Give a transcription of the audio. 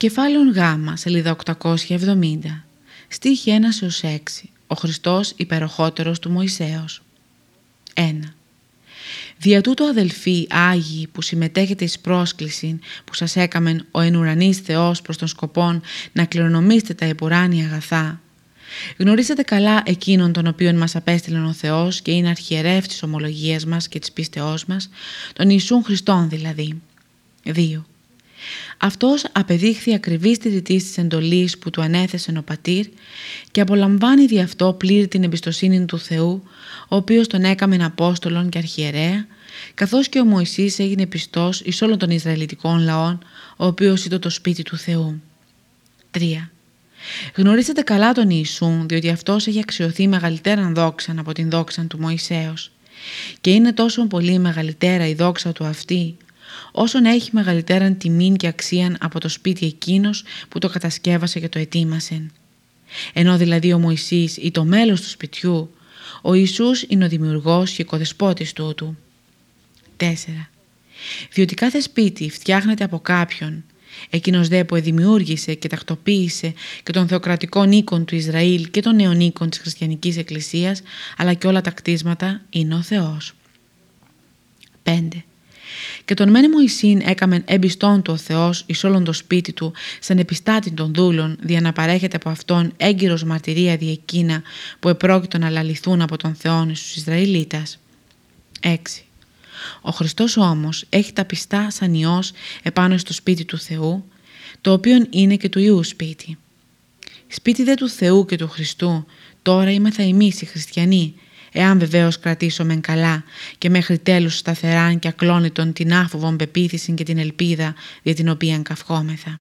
Κεφάλαιο Γ, σελίδα 870, στίχη 1 έως 6, ο Χριστός υπεροχότερος του Μωυσέως. 1. Δια τούτο αδελφοί Άγιοι που συμμετέχετε εις πρόσκληση που σας έκαμεν ο εν ουρανής Θεός προς τον σκοπόν να κληρονομήσετε τα επουράνια αγαθά. Γνωρίζετε καλά εκείνον τον οποίον μας απέστειλε ο Θεός και είναι αρχιερεύτης της ομολογίας μας και της πίστεώς μας, τον Ιησούν Χριστόν δηλαδή. 2. Αυτός απεδείχθη ακριβής στη της εντολής που του ανέθεσε ο πατήρ και απολαμβάνει δι' αυτό πλήρη την εμπιστοσύνη του Θεού, ο οποίος τον έκαμε Απόστολον και Αρχιερέα, καθώς και ο Μωυσής έγινε πιστός εις όλων των Ισραηλιτικών λαών, ο οποίος ήταν το σπίτι του Θεού. 3. Γνωρίζετε καλά τον Ιησούν, διότι αυτός έχει αξιωθεί μεγαλύτεραν δόξα από την δόξα του Μωυσέως. Και είναι τόσο πολύ μεγαλύτερα η δόξα του αυτή, όσον έχει μεγαλύτεραν τιμήν και αξίαν από το σπίτι εκείνος που το κατασκεύασε και το ετοίμασε. Ενώ δηλαδή ο Μωυσής ή το μέλος του σπιτιού, ο Ιησούς είναι ο δημιουργός και οικοδεσπότης τούτου. 4. Διότι κάθε σπίτι φτιάχνεται από κάποιον, εκείνος δε που δημιούργησε και τακτοποίησε και των θεοκρατικών οίκων του Ισραήλ και των νέων οίκων της χριστιανικής εκκλησίας, αλλά και όλα τα κτίσματα είναι ο Θεός. 5. Και τον μένε Μωυσήν έκαμεν εμπιστόν του ο Θεός εις όλον το σπίτι του σαν επιστάτη των δούλων δια να παρέχεται από αυτόν έγκυρος μαρτυρία δι' εκείνα που επρόκειτο να λαληθούν από τον Θεόν στους Ισραηλίτας. 6. Ο Χριστός όμως έχει τα πιστά σαν Υιός επάνω στο σπίτι του Θεού, το οποίο είναι και του Ιού σπίτι. Σπίτι δε του Θεού και του Χριστού, τώρα είμαι θα εμείς οι χριστιανοί, εάν βεβαίως κρατήσουμε καλά και μέχρι τέλους σταθεράν και ακλόνητον την άφοβον πεποίθηση και την ελπίδα για την οποία καυχόμεθα.